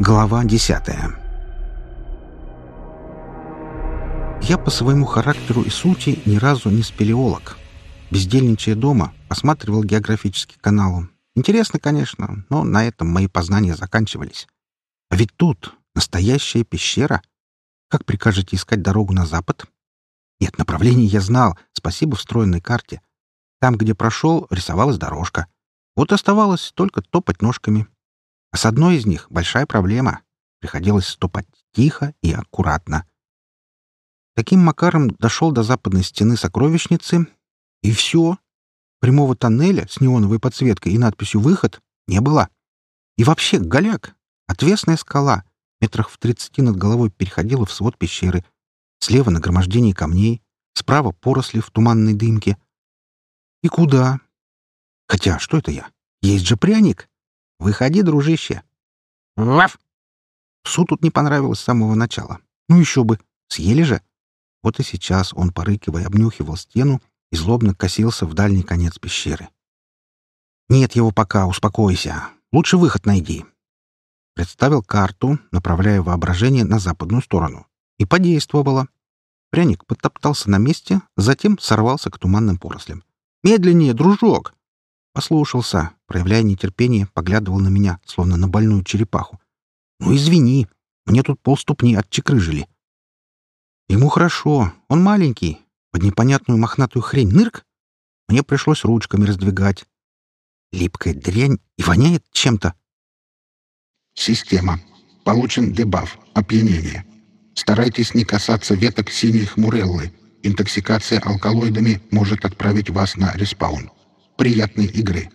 Глава десятая Я по своему характеру и сути ни разу не спелеолог. Бездельничая дома, осматривал географический канал. Интересно, конечно, но на этом мои познания заканчивались. А ведь тут настоящая пещера. Как прикажете искать дорогу на запад? Нет, направление я знал, спасибо встроенной карте. Там, где прошел, рисовалась дорожка. Вот оставалось только топать ножками. А с одной из них большая проблема. Приходилось ступать тихо и аккуратно. Таким макаром дошел до западной стены сокровищницы, и все. Прямого тоннеля с неоновой подсветкой и надписью «Выход» не было. И вообще голяк, отвесная скала, метрах в тридцати над головой переходила в свод пещеры. Слева нагромождение камней, справа поросли в туманной дымке. И куда? Хотя, что это я? Есть же пряник. Выходи, дружище. Ваф! Псу тут не понравилось с самого начала. Ну еще бы, съели же. Вот и сейчас он, порыкивая, обнюхивал стену и злобно косился в дальний конец пещеры. «Нет его пока, успокойся. Лучше выход найди». Представил карту, направляя воображение на западную сторону. И подействовало. Пряник подтоптался на месте, затем сорвался к туманным порослям. «Медленнее, дружок!» Послушался, проявляя нетерпение, поглядывал на меня, словно на больную черепаху. «Ну, извини, мне тут полступни отчекрыжили». Ему хорошо, он маленький, под непонятную мохнатую хрень нырк. Мне пришлось ручками раздвигать. Липкая дрянь и воняет чем-то. Система. Получен дебаф. Опьянение. Старайтесь не касаться веток синей хмуреллы. Интоксикация алкалоидами может отправить вас на респаун. Приятной игры.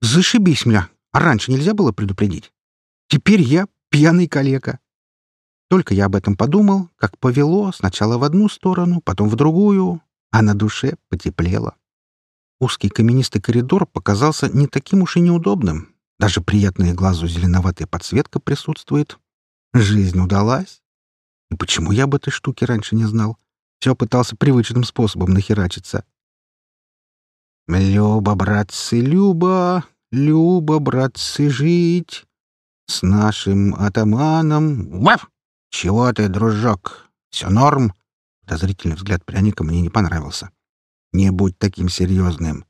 Зашибись, мля. А раньше нельзя было предупредить? Теперь я пьяный калека. Только я об этом подумал, как повело сначала в одну сторону, потом в другую, а на душе потеплело. Узкий каменистый коридор показался не таким уж и неудобным. Даже приятная глазу зеленоватая подсветка присутствует. Жизнь удалась. И почему я об этой штуке раньше не знал? Все пытался привычным способом нахерачиться. «Люба, братцы, Люба, Люба, братцы, жить с нашим атаманом...» Ваф! «Чего ты, дружок? Все норм?» Подозрительный взгляд пряника мне не понравился. «Не будь таким серьезным».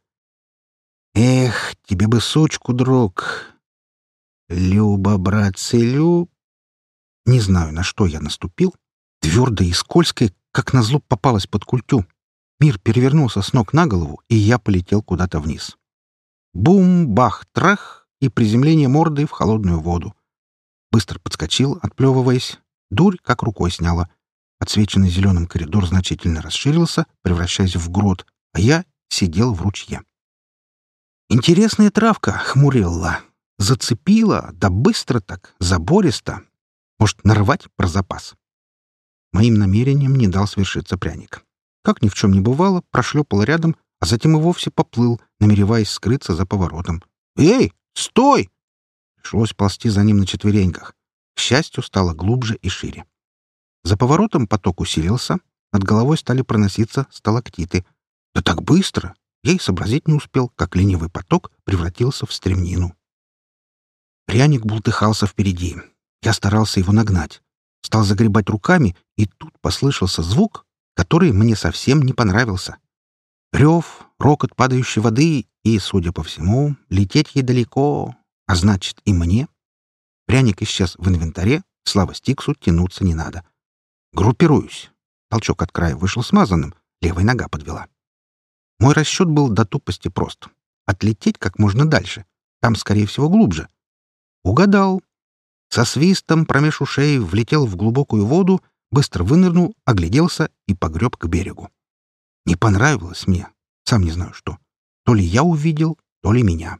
«Эх, тебе бы сучку, друг!» «Люба, братцы, Люб...» Не знаю, на что я наступил. Твердая и скользкая, как назло попалась под культю. Мир перевернулся с ног на голову, и я полетел куда-то вниз. Бум, бах, трах и приземление мордой в холодную воду. Быстро подскочил, отплевываясь. Дурь как рукой сняла. Отсвеченный зеленым коридор значительно расширился, превращаясь в грот, а я сидел в ручье. Интересная травка, хмурелла. Зацепила, да быстро так, забористо. Может, нарвать про запас. Моим намерением не дал свершиться пряник. Как ни в чем не бывало, прошлепал рядом, а затем и вовсе поплыл, намереваясь скрыться за поворотом. «Эй, стой!» Пришлось ползти за ним на четвереньках. К счастью, стало глубже и шире. За поворотом поток усилился, над головой стали проноситься сталактиты. Да так быстро! Я и сообразить не успел, как ленивый поток превратился в стремнину. Пряник бултыхался впереди. Я старался его нагнать. Стал загребать руками, и тут послышался звук, который мне совсем не понравился. Рев, рокот падающей воды и, судя по всему, лететь ей далеко, а значит и мне Пряник исчез в инвентаре, слава Стиксу, тянуться не надо. Группируюсь. Толчок от края вышел смазанным, левая нога подвела. Мой расчет был до тупости прост. Отлететь как можно дальше. Там, скорее всего, глубже. Угадал. Со свистом промеж ушей влетел в глубокую воду, быстро вынырнул, огляделся и погреб к берегу. Не понравилось мне. Сам не знаю что. То ли я увидел, то ли меня.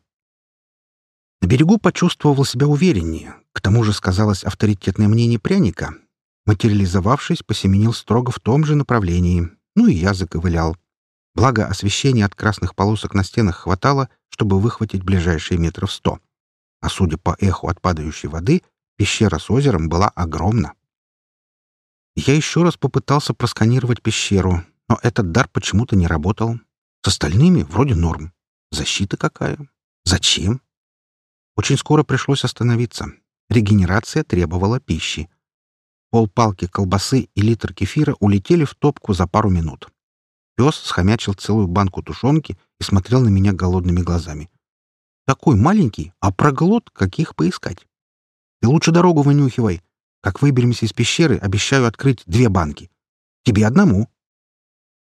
На берегу почувствовал себя увереннее. К тому же сказалось авторитетное мнение пряника. Материализовавшись, посеменил строго в том же направлении. Ну и я заковылял. Благо, освещения от красных полосок на стенах хватало, чтобы выхватить ближайшие метров сто. А судя по эху от падающей воды, пещера с озером была огромна. Я еще раз попытался просканировать пещеру, но этот дар почему-то не работал. С остальными вроде норм. Защита какая? Зачем? Очень скоро пришлось остановиться. Регенерация требовала пищи. Полпалки колбасы и литр кефира улетели в топку за пару минут. Пес схомячил целую банку тушенки и смотрел на меня голодными глазами. Такой маленький, а проглот каких поискать? Ты лучше дорогу вынюхивай. Как выберемся из пещеры, обещаю открыть две банки. Тебе одному.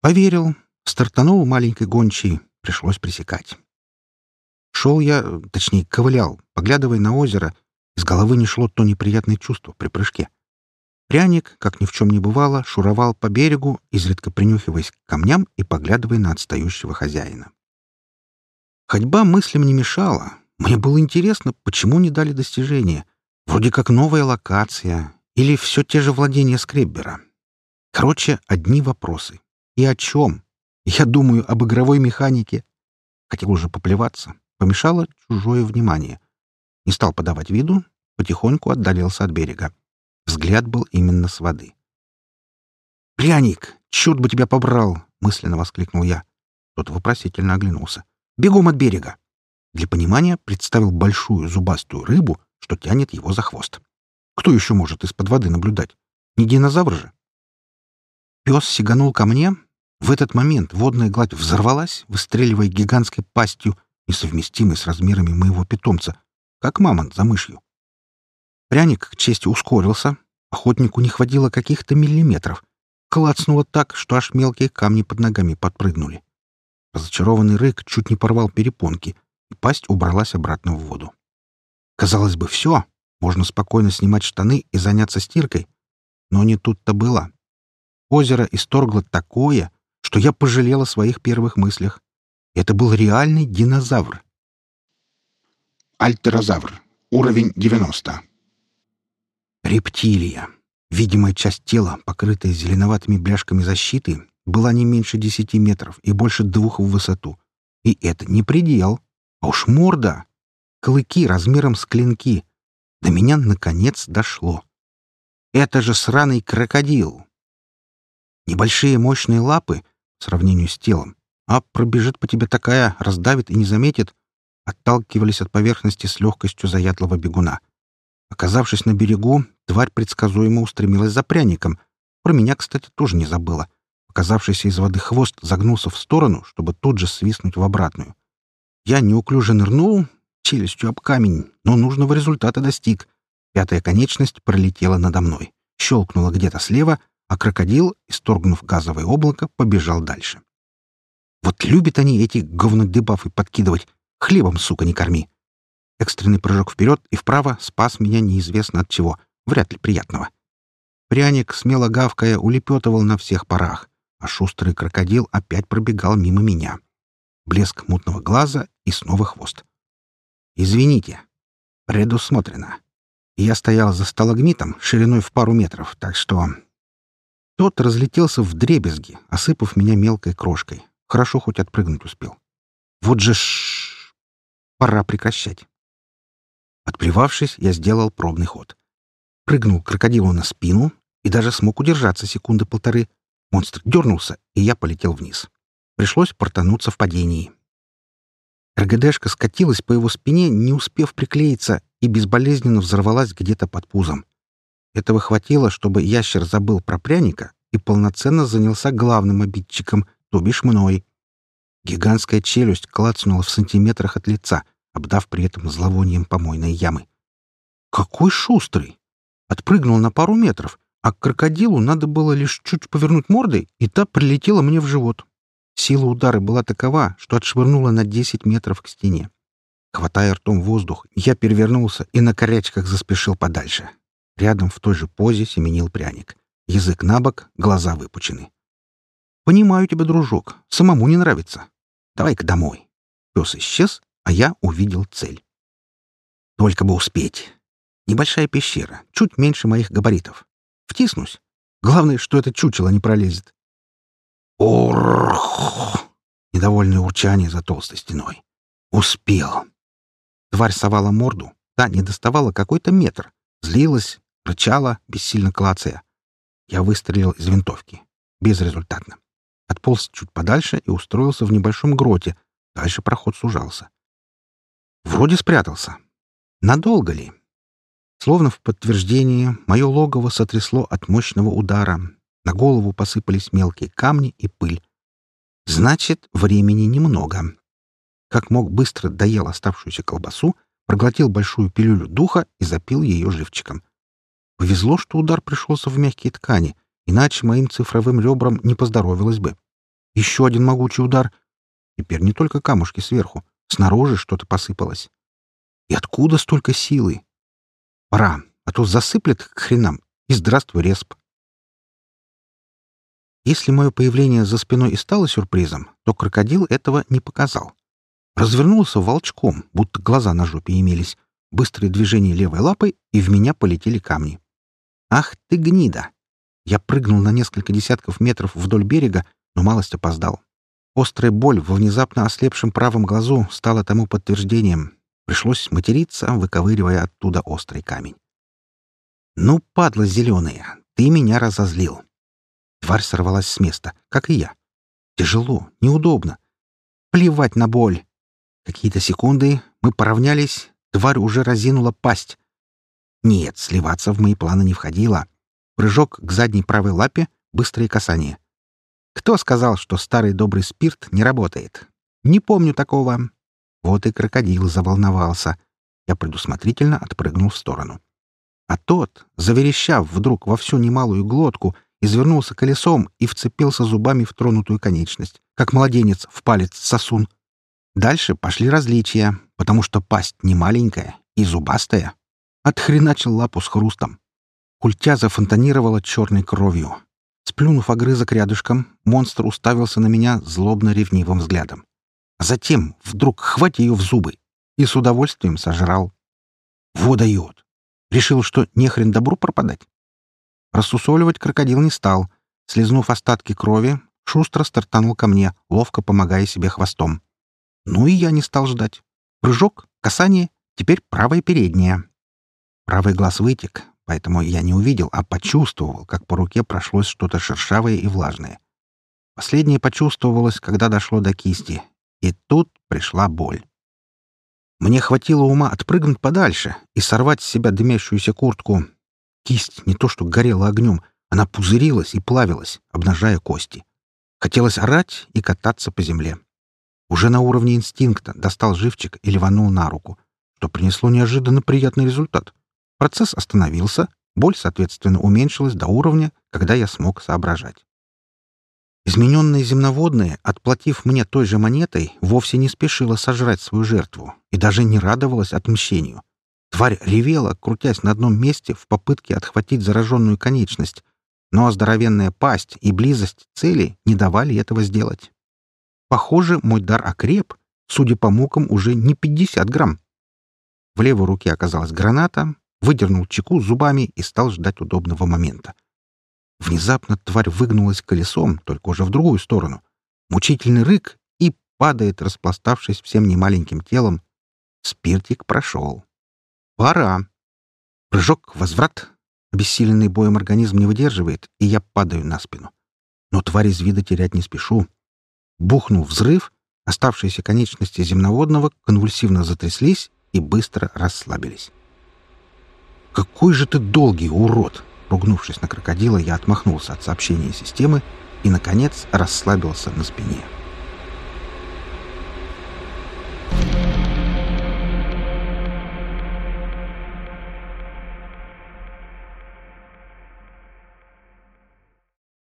Поверил. Стартанул маленькой гончей. Пришлось пресекать. Шел я, точнее, ковылял, поглядывая на озеро. Из головы не шло то неприятное чувство при прыжке. Пряник, как ни в чем не бывало, шуровал по берегу, изредка принюхиваясь к камням и поглядывая на отстающего хозяина. Ходьба мыслям не мешала. Мне было интересно, почему не дали достижения. Вроде как новая локация или все те же владения Скреббера. Короче, одни вопросы. И о чем? Я думаю об игровой механике. Хотел уже поплеваться. Помешало чужое внимание. Не стал подавать виду, потихоньку отдалился от берега. Взгляд был именно с воды. «Пряник! Черт бы тебя побрал!» — мысленно воскликнул я. Тот вопросительно оглянулся. «Бегом от берега!» Для понимания представил большую зубастую рыбу, что тянет его за хвост. Кто еще может из-под воды наблюдать? Не динозавр же? Пес сиганул ко мне. В этот момент водная гладь взорвалась, выстреливая гигантской пастью, несовместимой с размерами моего питомца, как мамонт за мышью. Пряник, к чести, ускорился. Охотнику не хватило каких-то миллиметров. Клацнуло так, что аж мелкие камни под ногами подпрыгнули. Разочарованный рык чуть не порвал перепонки, и пасть убралась обратно в воду. Казалось бы, все, можно спокойно снимать штаны и заняться стиркой. Но не тут-то было. Озеро исторгло такое, что я пожалел о своих первых мыслях. Это был реальный динозавр. Альтерозавр. Уровень 90. Рептилия. Видимая часть тела, покрытая зеленоватыми бляшками защиты, была не меньше десяти метров и больше двух в высоту. И это не предел. А уж морда! Клыки размером с клинки. До меня, наконец, дошло. Это же сраный крокодил. Небольшие мощные лапы, в сравнении с телом, а пробежит по тебе такая, раздавит и не заметит, отталкивались от поверхности с легкостью заядлого бегуна. Оказавшись на берегу, тварь предсказуемо устремилась за пряником. Про меня, кстати, тоже не забыла. Показавшийся из воды хвост загнулся в сторону, чтобы тут же свистнуть в обратную. Я неуклюже нырнул, челюстью об камень, но нужного результата достиг. Пятая конечность пролетела надо мной, щелкнула где-то слева, а крокодил, исторгнув газовое облако, побежал дальше. Вот любят они эти говнодебафы подкидывать. Хлебом, сука, не корми. Экстренный прыжок вперед и вправо спас меня неизвестно от чего, вряд ли приятного. Пряник, смело гавкая, улепетывал на всех парах, а шустрый крокодил опять пробегал мимо меня. Блеск мутного глаза и снова хвост. Извините. Предусмотрено. Я стоял за сталагмитом шириной в пару метров, так что... Тот разлетелся в дребезги, осыпав меня мелкой крошкой. Хорошо хоть отпрыгнуть успел. Вот же ш... Пора прекращать. Отплевавшись, я сделал пробный ход. Прыгнул крокодилу на спину и даже смог удержаться секунды полторы. Монстр дернулся, и я полетел вниз. Пришлось портануться в падении. РГДшка скатилась по его спине, не успев приклеиться, и безболезненно взорвалась где-то под пузом. Этого хватило, чтобы ящер забыл про пряника и полноценно занялся главным обидчиком, то бишь мной. Гигантская челюсть клацнула в сантиметрах от лица, обдав при этом зловонием помойной ямы. «Какой шустрый!» Отпрыгнул на пару метров, а к крокодилу надо было лишь чуть повернуть мордой, и та прилетела мне в живот. Сила удара была такова, что отшвырнула на 10 метров к стене. Хватая ртом воздух, я перевернулся и на корячках заспешил подальше. Рядом в той же позе семенил пряник. Язык на бок, глаза выпучены. «Понимаю тебя, дружок. Самому не нравится. Давай-ка домой». Пес исчез, а я увидел цель. Только бы успеть. Небольшая пещера, чуть меньше моих габаритов. Втиснусь. Главное, что это чучело не пролезет. Урх! Недовольное урчание за толстой стеной. Успел. Тварь совала морду, та не доставала какой-то метр. Злилась, рычала, бессильно клацая. Я выстрелил из винтовки. Безрезультатно. Отполз чуть подальше и устроился в небольшом гроте. Дальше проход сужался. Вроде спрятался. Надолго ли? Словно в подтверждение, мое логово сотрясло от мощного удара. На голову посыпались мелкие камни и пыль. Значит, времени немного. Как мог, быстро доел оставшуюся колбасу, проглотил большую пилюлю духа и запил ее живчиком. Повезло, что удар пришелся в мягкие ткани, иначе моим цифровым ребрам не поздоровилось бы. Еще один могучий удар. Теперь не только камушки сверху. Снаружи что-то посыпалось. И откуда столько силы? Пора, а то засыплет к хренам, и здравствуй, респ. Если мое появление за спиной и стало сюрпризом, то крокодил этого не показал. Развернулся волчком, будто глаза на жопе имелись, быстрые движения левой лапой, и в меня полетели камни. «Ах ты гнида!» Я прыгнул на несколько десятков метров вдоль берега, но малость опоздал. Острая боль во внезапно ослепшем правом глазу стала тому подтверждением. Пришлось материться, выковыривая оттуда острый камень. «Ну, падла зеленая, ты меня разозлил!» Тварь сорвалась с места, как и я. Тяжело, неудобно. Плевать на боль. Какие-то секунды мы поравнялись, тварь уже разинула пасть. Нет, сливаться в мои планы не входило. Прыжок к задней правой лапе, быстрое касание. Кто сказал, что старый добрый спирт не работает? Не помню такого. Вот и крокодил заволновался. Я предусмотрительно отпрыгнул в сторону. А тот, заверещав вдруг во всю немалую глотку, извернулся колесом и вцепился зубами в тронутую конечность, как младенец в палец сосун. Дальше пошли различия, потому что пасть не маленькая и зубастая. Отхреначил лапу с хрустом. Культя зафонтанировала черной кровью. Сплюнув огрызок рядышком, монстр уставился на меня злобно-ревнивым взглядом. А затем вдруг хвать ее в зубы и с удовольствием сожрал. Во! Решил, что нехрен добру пропадать. Рассусоливать крокодил не стал. Слизнув остатки крови, шустро стартанул ко мне, ловко помогая себе хвостом. Ну и я не стал ждать. Прыжок, касание, теперь правая передняя. Правый глаз вытек, поэтому я не увидел, а почувствовал, как по руке прошлось что-то шершавое и влажное. Последнее почувствовалось, когда дошло до кисти, и тут пришла боль. Мне хватило ума отпрыгнуть подальше и сорвать с себя дымящуюся куртку. Кисть не то что горела огнем, она пузырилась и плавилась, обнажая кости. Хотелось орать и кататься по земле. Уже на уровне инстинкта достал живчик и ливанул на руку, что принесло неожиданно приятный результат. Процесс остановился, боль, соответственно, уменьшилась до уровня, когда я смог соображать. Измененное земноводное, отплатив мне той же монетой, вовсе не спешило сожрать свою жертву и даже не радовалось отмщению. Тварь ревела, крутясь на одном месте в попытке отхватить зараженную конечность, но здоровенная пасть и близость цели не давали этого сделать. Похоже, мой дар окреп, судя по мукам, уже не 50 грамм. В левой руке оказалась граната, выдернул чеку зубами и стал ждать удобного момента. Внезапно тварь выгнулась колесом, только уже в другую сторону. Мучительный рык и падает, распластавшись всем немаленьким телом. Спиртик прошел. Пора. Прыжок, возврат. Обессиленный боем организм не выдерживает, и я падаю на спину. Но тварь из вида терять не спешу. Бухнул взрыв, оставшиеся конечности земноводного конвульсивно затряслись и быстро расслабились. «Какой же ты долгий урод!» Ругнувшись на крокодила, я отмахнулся от сообщения системы и, наконец, расслабился на спине.